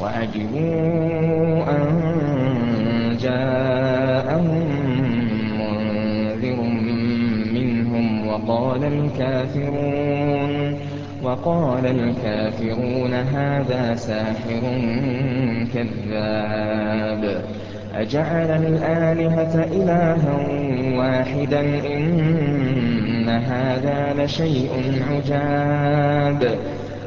وعجبوا أن جاءهم منذر منهم وقال الكافرون هذا ساحر كذاب. أجعل الآلهة إلها واحدا إن هذا لشيء عجاب.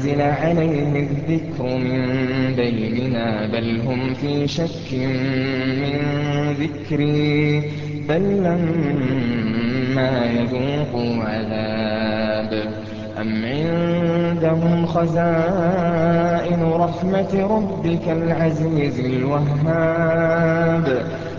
أأنزل عليه الذكر من بيننا بل هم في شك من ذكري بل لما يذوقوا عذاب. أم عندهم خزائن رحمة ربك العزيز الوهاب؟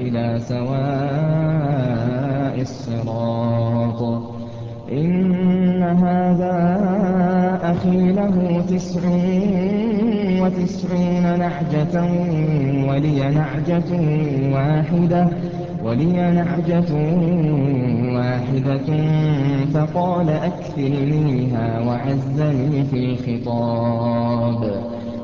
إلى سواء الصراط. إن هذا أخي له تسع وتسعون نعجة ولي نعجة واحدة ولي نعجة واحدة. فقال أكثرنيها وعزني في الخطاب.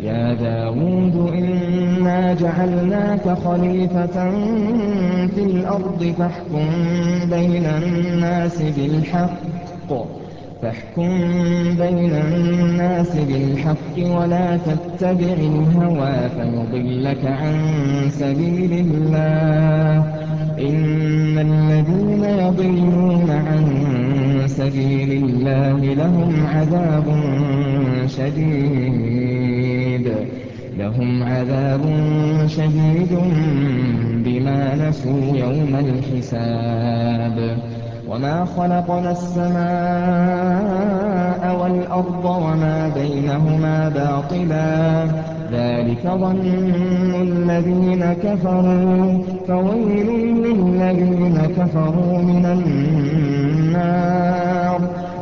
يَا دَاوُودُ إِنَّا جَعَلْنَاكَ خَلِيفَةً فِي الْأَرْضِ فَاحْكُم بَيْنَ النَّاسِ بِالْحَقِّ وَلَا تَتَّبِعِ الْهَوَىٰ فَيُضِلَّكَ عَن سَبِيلِ اللَّهِ ۚ. إِنَّ الَّذِينَ يَضِلُّونَ عَن سَبِيلِ اللَّهِ لَهُمْ عَذَابٌ شَدِيدٌ. بِمَا نَسُوا يَوْمَ الْحِسَابِ. وَمَا خَلَقْنَا السَّمَاءَ وَالْأَرْضَ وَمَا بَيْنَهُمَا بَاطِلًا ۚ. ذَٰلِكَ ظَنُّ الَّذِينَ كَفَرُوا ۚ. فَوَيْلٌ لِّلَّذِينَ كَفَرُوا مِنَ النَّارِ.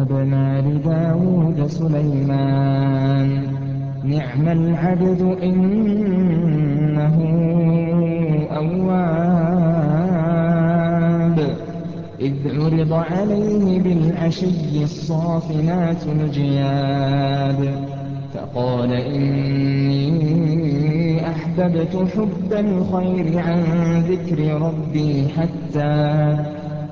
وَوَهَبْنَا لِدَاوُودَ سُلَيْمَانَ ۚ. نِعْمَ الْعَبْدُ ۖ إِنَّهُ أَوَّابٌ. إِذْ عُرِضَ عَلَيْهِ بِالْعَشِيِّ الصَّافِنَاتُ الْجِيَادُ. فَقَالَ إِنِّي أَحْبَبْتُ حُبَّ الْخَيْرِ عَن ذِكْرِ رَبِّي حَتَّىٰ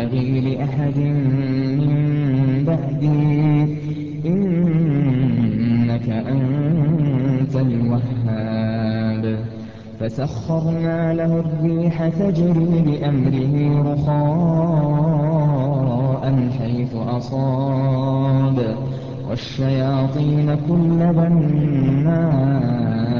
يَنبَغِي لِأَحَدٍ مِّن بَعْدِي ۖ. إِنَّكَ أَنتَ الْوَهَّابُ. فَسَخَّرْنَا لَهُ الرِّيحَ تَجْرِي بِأَمْرِهِ رُخَاءً حَيْثُ أَصَابَ. وَالشَّيَاطِينَ كُلَّ بَنَّاءٍ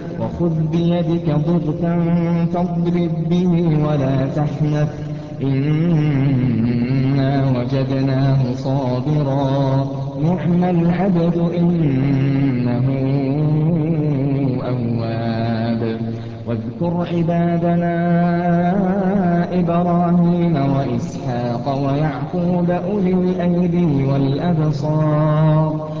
وَخُذْ بِيَدِكَ ضِغْثًا فَاضْرِب بِّهِ وَلَا تَحْنَثْ ۗ. إِنَّا وَجَدْنَاهُ صَابِرًا. نِّعْمَ الْعَبْدُ ۖ إِنَّهُ أَوَّابٌ. وَاذْكُرْ عِبَادَنَا إِبْرَاهِيمَ وَإِسْحَاقَ وَيَعْقُوبَ أُولِي الْأَيْدِي وَالْأَبْصَارِ.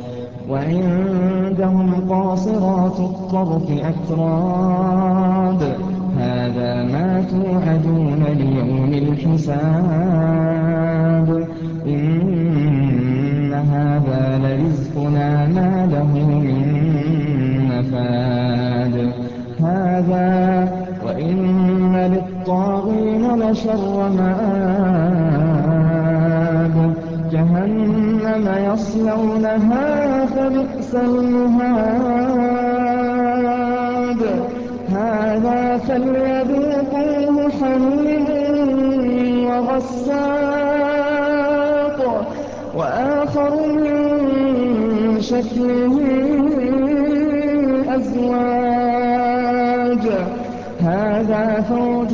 وعندهم قاصرات الطرف أتراب. هذا ما توعدون ليوم الحساب. إن هذا لرزقنا ما له من نفاد. هذا وإن للطاغين لشر مآب. جهنم يصلونها فبئس المهاد. هذا فليذوقوه حميم وغساق وآخر من شكله أزواج. هذا فوج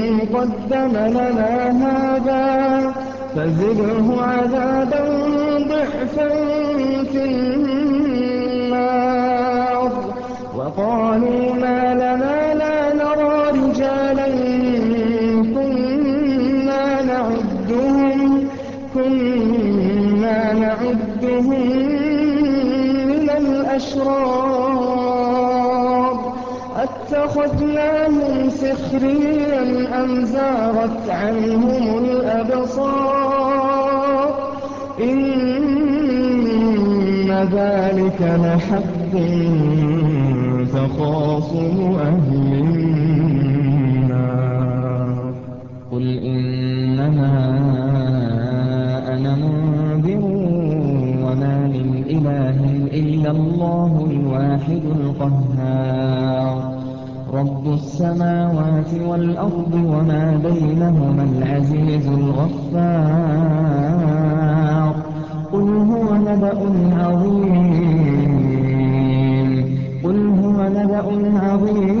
قدم لنا هذا فزده عذابا ضعفا في النار. وقالوا ما لنا لا نرى رجالا كنا نعدهم كنا نعدهم من الأشرار. أتخذناهم سخريا أم زاغت عنهم الأبصار؟ إن ذلك لحق تخاصم أهل النار. إلا الله الواحد القهار. رب السماوات والأرض وما بينهما العزيز الغفار. قل هو نبأ عظيم. قل هو نبأ عظيم.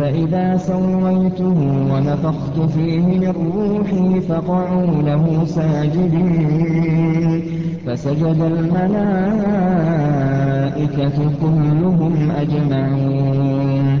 فإذا سويته ونفخت فيه من روحي فقعوا له ساجدين. فسجد الملائكة كلهم أجمعون.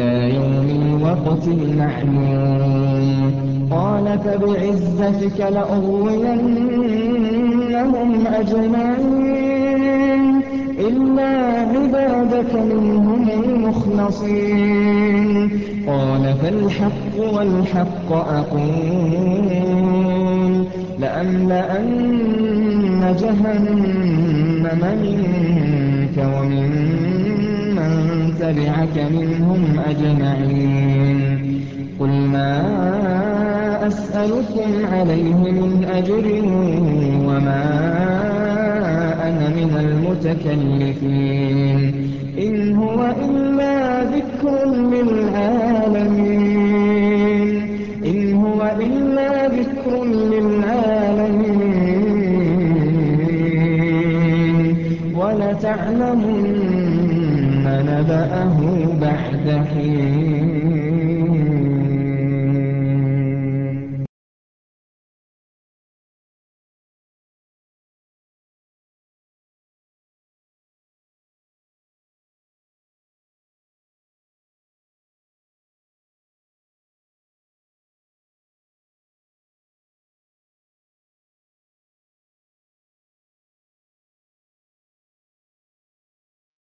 إلى يوم الوقت المعلوم قَالَ فَبِعِزَّتِكَ لَأُغْوِيَنَّهُمْ أَجْمَعِينَ إِلَّا عِبَادَكَ مِنْهُمُ الْمُخْلَصِينَ. قَالَ فَالْحَقُّ وَالْحَقَّ أَقُولُ لَأَمْلَأَنَّ جَهَنَّمَ مِنكَ وَمِمَّن تَبِعَكَ مِنْهُمْ أَجْمَعِينَ. قُلْ مَا أَسْأَلُكُمْ عَلَيْهِ مِنْ أَجْرٍ وَمَا أَنَا مِنَ الْمُتَكَلِّفِينَ. إِنْ هُوَ إِلَّا ذِكْرٌ لِّلْعَالَمِينَ. وَلَتَعْلَمُنَّ نبأه بعد حين.